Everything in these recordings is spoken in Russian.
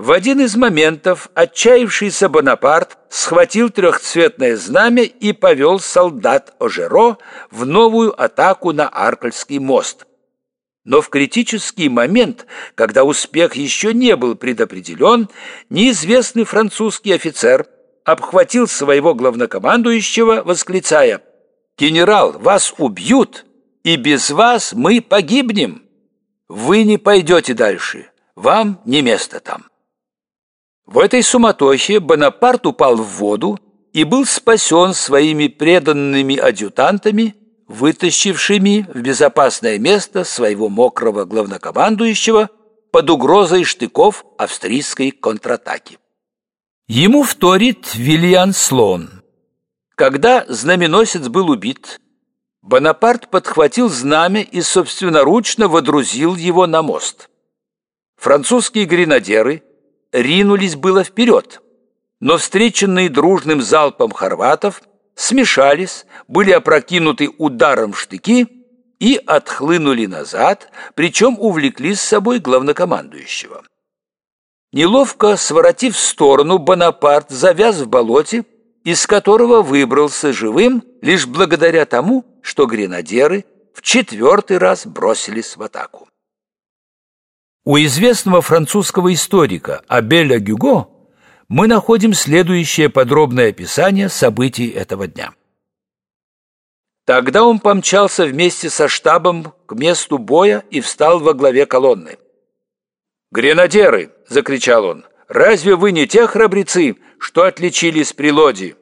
В один из моментов отчаявшийся Бонапарт схватил трехцветное знамя и повел солдат Ожеро в новую атаку на Аркальский мост. Но в критический момент, когда успех еще не был предопределен, неизвестный французский офицер обхватил своего главнокомандующего, восклицая «Генерал, вас убьют, и без вас мы погибнем! Вы не пойдете дальше, вам не место там!» В этой суматохе Бонапарт упал в воду и был спасен своими преданными адъютантами, вытащившими в безопасное место своего мокрого главнокомандующего под угрозой штыков австрийской контратаки. Ему вторит Вильян Слон. Когда знаменосец был убит, Бонапарт подхватил знамя и собственноручно водрузил его на мост. Французские гренадеры – ринулись было вперед, но встреченные дружным залпом хорватов смешались, были опрокинуты ударом в штыки и отхлынули назад, причем увлекли с собой главнокомандующего. Неловко своротив в сторону, Бонапарт завяз в болоте, из которого выбрался живым лишь благодаря тому, что гренадеры в четвертый раз бросились в атаку. У известного французского историка Абеля Гюго мы находим следующее подробное описание событий этого дня. Тогда он помчался вместе со штабом к месту боя и встал во главе колонны. «Гренадеры!» — закричал он. «Разве вы не те храбрецы, что отличились при Лоди?»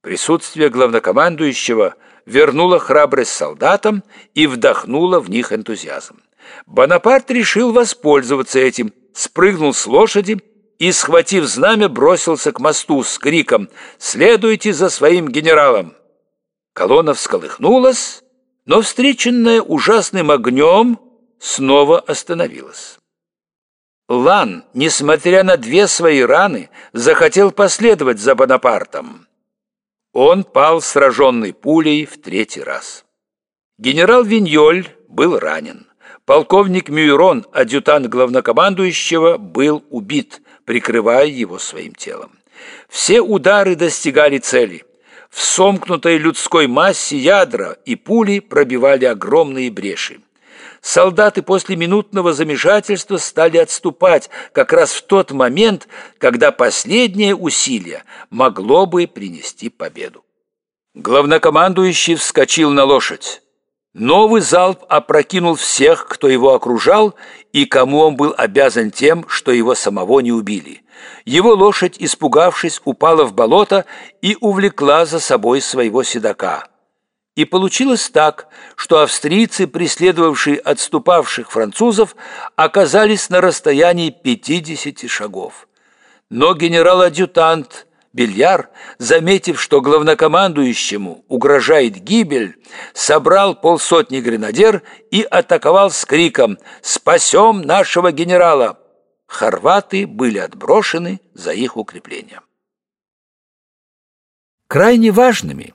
Присутствие главнокомандующего вернуло храбрость солдатам и вдохнуло в них энтузиазм. Бонапарт решил воспользоваться этим, спрыгнул с лошади и, схватив знамя, бросился к мосту с криком «Следуйте за своим генералом!». Колонна всколыхнулась, но, встреченная ужасным огнем, снова остановилась. Лан, несмотря на две свои раны, захотел последовать за Бонапартом. Он пал сраженный пулей в третий раз. Генерал Виньоль был ранен. Полковник Мюйрон, адъютант главнокомандующего, был убит, прикрывая его своим телом. Все удары достигали цели. В сомкнутой людской массе ядра и пули пробивали огромные бреши. Солдаты после минутного замешательства стали отступать как раз в тот момент, когда последнее усилие могло бы принести победу. Главнокомандующий вскочил на лошадь. Новый залп опрокинул всех, кто его окружал, и кому он был обязан тем, что его самого не убили. Его лошадь, испугавшись, упала в болото и увлекла за собой своего седока. И получилось так, что австрийцы, преследовавшие отступавших французов, оказались на расстоянии 50 шагов. Но генерал-адъютант Бельяр, заметив, что главнокомандующему угрожает гибель, собрал полсотни гренадер и атаковал с криком «Спасем нашего генерала!». Хорваты были отброшены за их укрепление. Крайне важными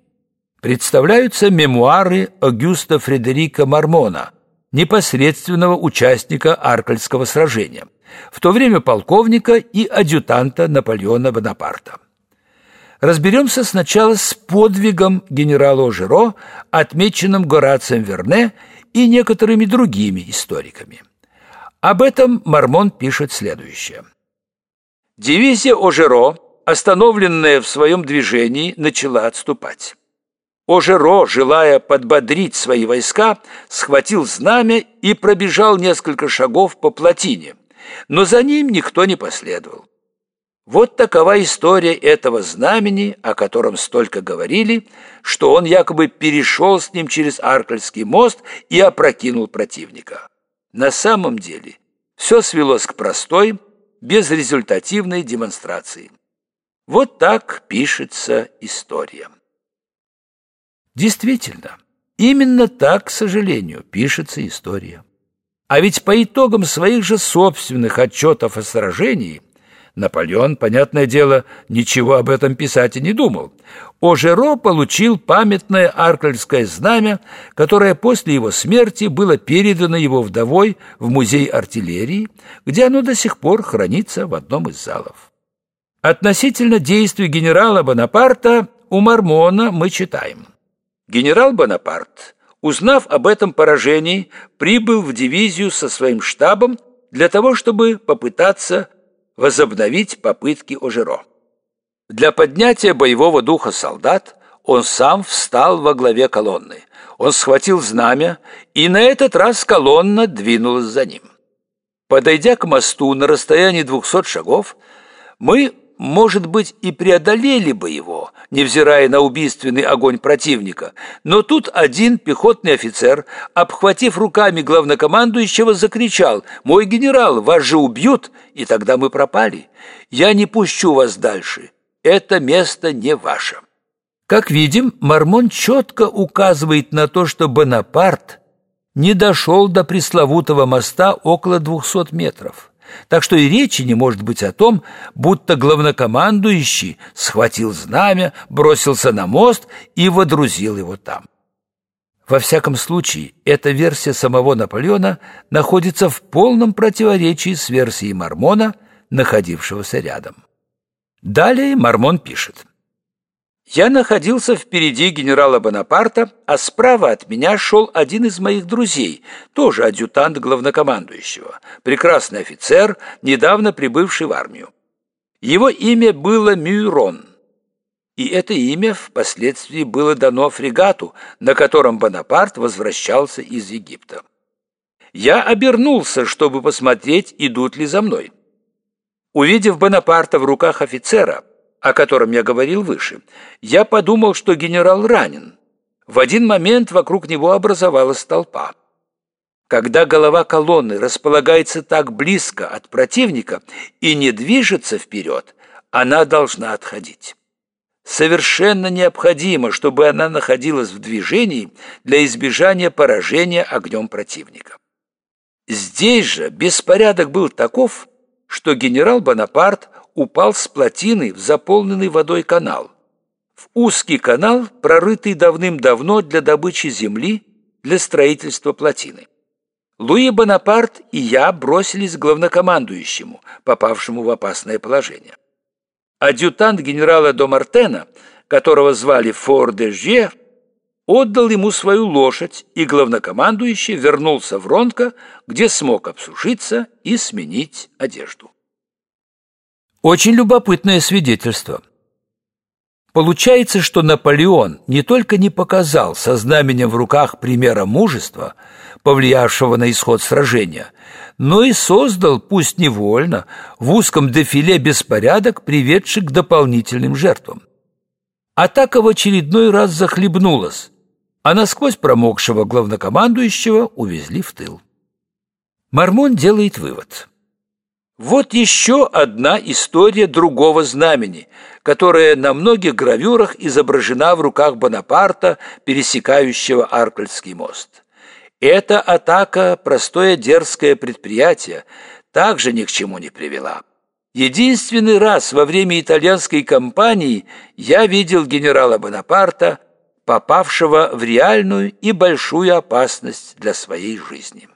представляются мемуары Огюста Фредерика Мармона, непосредственного участника Аркальского сражения, в то время полковника и адъютанта Наполеона Бонапарта. Разберемся сначала с подвигом генерала Жиро, отмеченным Горацием Верне и некоторыми другими историками. Об этом Мармон пишет следующее. Дивизия Ожеро, остановленная в своем движении, начала отступать. Ожеро, желая подбодрить свои войска, схватил знамя и пробежал несколько шагов по плотине, но за ним никто не последовал. Вот такова история этого знамени, о котором столько говорили, что он якобы перешел с ним через Аркальский мост и опрокинул противника. На самом деле все свелось к простой, безрезультативной демонстрации. Вот так пишется история. Действительно, именно так, к сожалению, пишется история. А ведь по итогам своих же собственных отчетов о сражении – Наполеон, понятное дело, ничего об этом писать и не думал. Ожеро получил памятное аркельское знамя, которое после его смерти было передано его вдовой в музей артиллерии, где оно до сих пор хранится в одном из залов. Относительно действий генерала Бонапарта у Мармона мы читаем. Генерал Бонапарт, узнав об этом поражении, прибыл в дивизию со своим штабом для того, чтобы попытаться возобновить попытки Ожеро. Для поднятия боевого духа солдат он сам встал во главе колонны. Он схватил знамя, и на этот раз колонна двинулась за ним. Подойдя к мосту на расстоянии двухсот шагов, мы может быть, и преодолели бы его, невзирая на убийственный огонь противника. Но тут один пехотный офицер, обхватив руками главнокомандующего, закричал «Мой генерал, вас же убьют!» И тогда мы пропали. «Я не пущу вас дальше. Это место не ваше». Как видим, Мармон четко указывает на то, что Бонапарт не дошел до пресловутого моста около двухсот метров. Так что и речи не может быть о том, будто главнокомандующий схватил знамя, бросился на мост и водрузил его там. Во всяком случае, эта версия самого Наполеона находится в полном противоречии с версией Мормона, находившегося рядом. Далее Мормон пишет. Я находился впереди генерала Бонапарта, а справа от меня шел один из моих друзей, тоже адъютант главнокомандующего, прекрасный офицер, недавно прибывший в армию. Его имя было Мюрон, и это имя впоследствии было дано фрегату, на котором Бонапарт возвращался из Египта. Я обернулся, чтобы посмотреть, идут ли за мной. Увидев Бонапарта в руках офицера, о котором я говорил выше, я подумал, что генерал ранен. В один момент вокруг него образовалась толпа. Когда голова колонны располагается так близко от противника и не движется вперед, она должна отходить. Совершенно необходимо, чтобы она находилась в движении для избежания поражения огнем противника. Здесь же беспорядок был таков, что генерал Бонапарт упал с плотины в заполненный водой канал. В узкий канал, прорытый давным-давно для добычи земли для строительства плотины. Луи Бонапарт и я бросились к главнокомандующему, попавшему в опасное положение. Адъютант генерала Домартена, которого звали Фор де Жье, отдал ему свою лошадь, и главнокомандующий вернулся в Ронко, где смог обсушиться и сменить одежду. Очень любопытное свидетельство. Получается, что Наполеон не только не показал со знаменем в руках примера мужества, повлиявшего на исход сражения, но и создал, пусть невольно, в узком дефиле беспорядок, приведший к дополнительным жертвам. Атака в очередной раз захлебнулась, а насквозь промокшего главнокомандующего увезли в тыл. Мармон делает вывод – вот еще одна история другого знамени, которая на многих гравюрах изображена в руках Бонапарта, пересекающего Аркельский мост. Эта атака, простое дерзкое предприятие, также ни к чему не привела. Единственный раз во время итальянской кампании я видел генерала Бонапарта, попавшего в реальную и большую опасность для своей жизни.